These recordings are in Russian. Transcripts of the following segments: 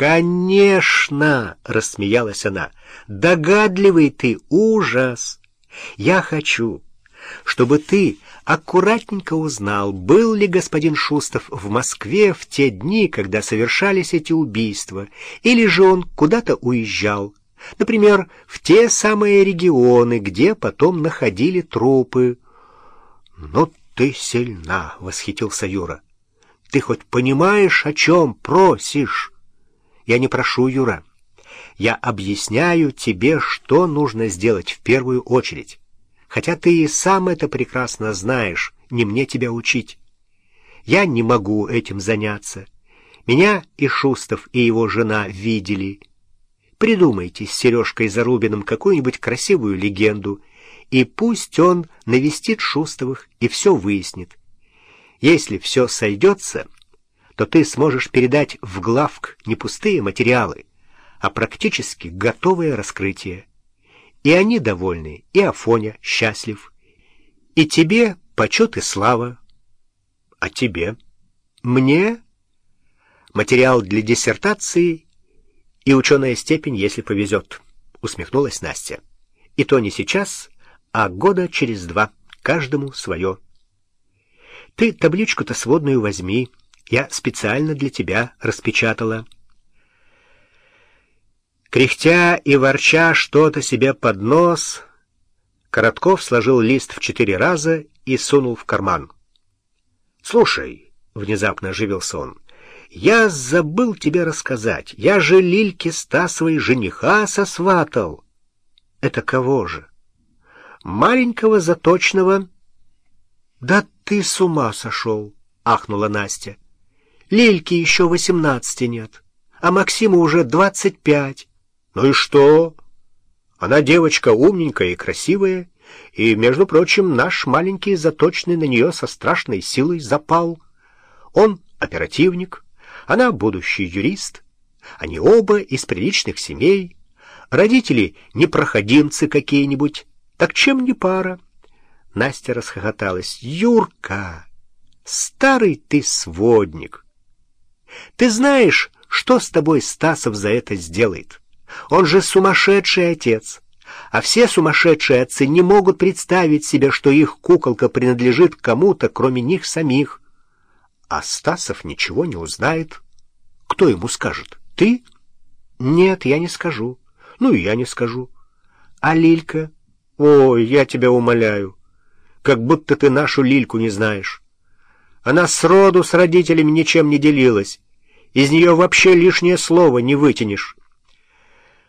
«Конечно!» — рассмеялась она. «Догадливый ты, ужас! Я хочу, чтобы ты аккуратненько узнал, был ли господин Шустов в Москве в те дни, когда совершались эти убийства, или же он куда-то уезжал, например, в те самые регионы, где потом находили трупы». «Ну ты сильна!» — восхитился Юра. «Ты хоть понимаешь, о чем просишь?» Я не прошу, Юра. Я объясняю тебе, что нужно сделать в первую очередь. Хотя ты и сам это прекрасно знаешь, не мне тебя учить. Я не могу этим заняться. Меня и Шустов, и его жена видели. Придумайте с Сережкой Зарубиным какую-нибудь красивую легенду, и пусть он навестит Шустовых и все выяснит. Если все сойдется то ты сможешь передать в главк не пустые материалы, а практически готовое раскрытие. И они довольны, и Афоня счастлив. И тебе почет и слава. А тебе? Мне? Материал для диссертации и ученая степень, если повезет, усмехнулась Настя. И то не сейчас, а года через два, каждому свое. Ты табличку-то сводную возьми, я специально для тебя распечатала. Кряхтя и ворча что-то себе под нос, Коротков сложил лист в четыре раза и сунул в карман. — Слушай, — внезапно оживился он, — я забыл тебе рассказать. Я же Лильке Стасовой жениха сосватал. — Это кого же? — Маленького заточного. — Да ты с ума сошел! — ахнула Настя. Лильке еще восемнадцати нет, а Максиму уже двадцать пять. Ну и что? Она девочка умненькая и красивая, и, между прочим, наш маленький заточный на нее со страшной силой запал. Он оперативник, она будущий юрист. Они оба из приличных семей. Родители непроходимцы какие-нибудь. Так чем не пара? Настя расхохоталась. «Юрка, старый ты сводник!» Ты знаешь, что с тобой Стасов за это сделает? Он же сумасшедший отец. А все сумасшедшие отцы не могут представить себе, что их куколка принадлежит кому-то, кроме них самих. А Стасов ничего не узнает. Кто ему скажет? Ты? Нет, я не скажу. Ну и я не скажу. А Лилька? Ой, я тебя умоляю. Как будто ты нашу Лильку не знаешь. Она сроду с родителями ничем не делилась. Из нее вообще лишнее слово не вытянешь.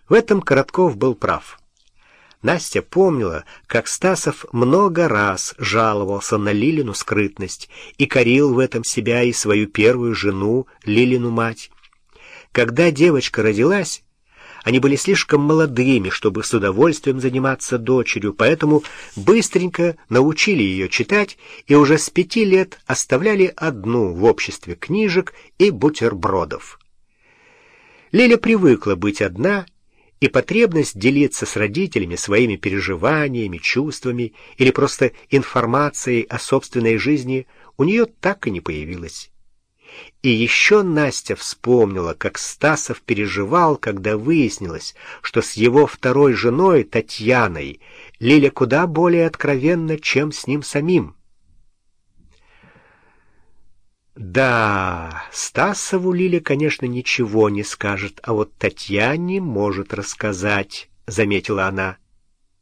В этом Коротков был прав. Настя помнила, как Стасов много раз жаловался на Лилину скрытность и корил в этом себя и свою первую жену, Лилину мать. Когда девочка родилась, они были слишком молодыми, чтобы с удовольствием заниматься дочерью, поэтому быстренько научили ее читать и уже с пяти лет оставляли одну в обществе книжек и бутербродов. Лиля привыкла быть одна, и потребность делиться с родителями своими переживаниями, чувствами или просто информацией о собственной жизни у нее так и не появилась. И еще Настя вспомнила, как Стасов переживал, когда выяснилось, что с его второй женой, Татьяной, Лиля куда более откровенна, чем с ним самим. Да, Стасову Лиля, конечно, ничего не скажет, а вот Татьяне может рассказать, — заметила она.